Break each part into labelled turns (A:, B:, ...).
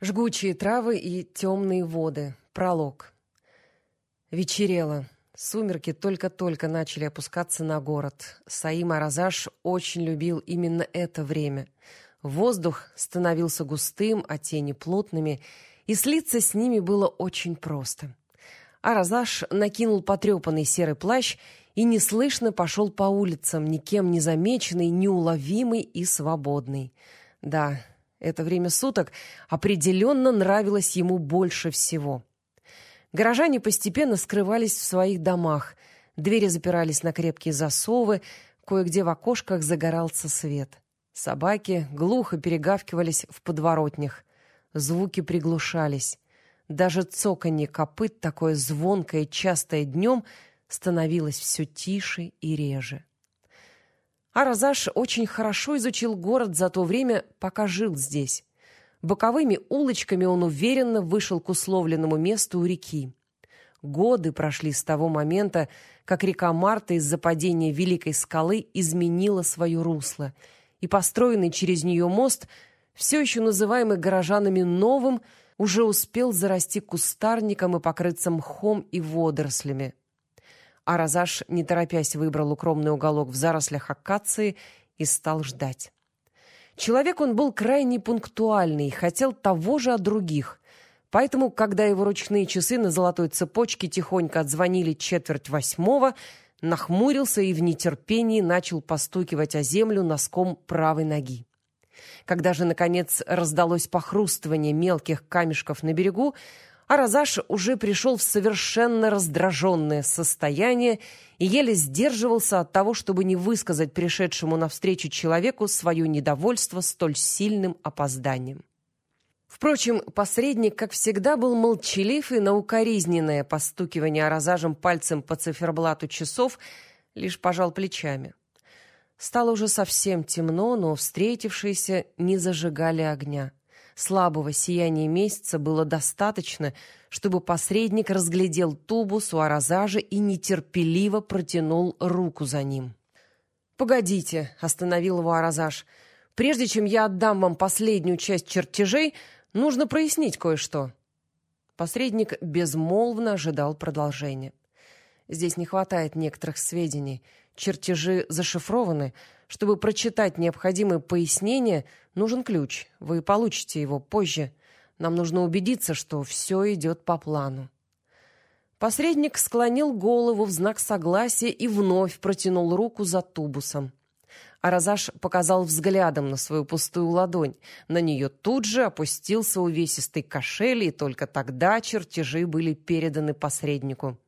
A: Жгучие травы и темные воды. Пролог. Вечерело. Сумерки только-только начали опускаться на город. Саим Аразаш очень любил именно это время. Воздух становился густым, а тени плотными, и слиться с ними было очень просто. Аразаш накинул потрепанный серый плащ и неслышно пошел по улицам, никем не замеченный, неуловимый и свободный. Да, это время суток определенно нравилось ему больше всего. Горожане постепенно скрывались в своих домах, двери запирались на крепкие засовы, кое-где в окошках загорался свет. Собаки глухо перегавкивались в подворотнях. Звуки приглушались. Даже цоканье копыт, такое звонкое и частое днем, становилось все тише и реже. Аразаш очень хорошо изучил город за то время, пока жил здесь. Боковыми улочками он уверенно вышел к условленному месту у реки. Годы прошли с того момента, как река Марта из-за падения Великой скалы изменила свое русло, и построенный через нее мост, все еще называемый горожанами новым, уже успел зарасти кустарником и покрыться мхом и водорослями. Аразаш, не торопясь, выбрал укромный уголок в зарослях акации и стал ждать. Человек он был крайне пунктуальный и хотел того же от других. Поэтому, когда его ручные часы на золотой цепочке тихонько отзвонили четверть восьмого, нахмурился и в нетерпении начал постукивать о землю носком правой ноги. Когда же, наконец, раздалось похрустывание мелких камешков на берегу, Аразаш уже пришел в совершенно раздраженное состояние и еле сдерживался от того, чтобы не высказать пришедшему навстречу человеку свое недовольство столь сильным опозданием. Впрочем, посредник, как всегда, был молчалив, и на укоризненное постукивание Аразажем пальцем по циферблату часов лишь пожал плечами. Стало уже совсем темно, но встретившиеся не зажигали огня. Слабого сияния месяца было достаточно, чтобы посредник разглядел тубус у Аразажа и нетерпеливо протянул руку за ним. «Погодите», — остановил его Аразаж, — «прежде чем я отдам вам последнюю часть чертежей, нужно прояснить кое-что». Посредник безмолвно ожидал продолжения. «Здесь не хватает некоторых сведений. Чертежи зашифрованы, чтобы прочитать необходимые пояснения, нужен ключ. Вы получите его позже. Нам нужно убедиться, что все идет по плану. Посредник склонил голову в знак согласия и вновь протянул руку за тубусом. Аразаш показал взглядом на свою пустую ладонь. На нее тут же опустился увесистый кошель, и только тогда чертежи были переданы посреднику.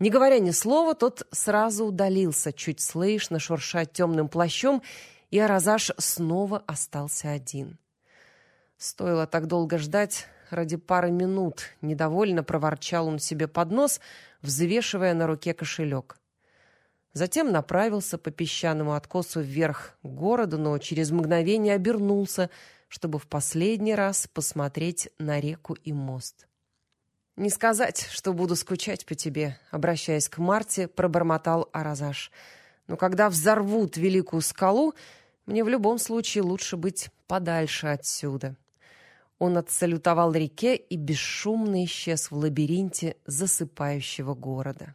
A: Не говоря ни слова, тот сразу удалился, чуть слышно шурша темным плащом, и Аразаш снова остался один. Стоило так долго ждать, ради пары минут, недовольно проворчал он себе под нос, взвешивая на руке кошелек. Затем направился по песчаному откосу вверх к городу, но через мгновение обернулся, чтобы в последний раз посмотреть на реку и мост. «Не сказать, что буду скучать по тебе», — обращаясь к Марте, пробормотал Аразаш. «Но когда взорвут великую скалу, мне в любом случае лучше быть подальше отсюда». Он отсалютовал реке и бесшумно исчез в лабиринте засыпающего города.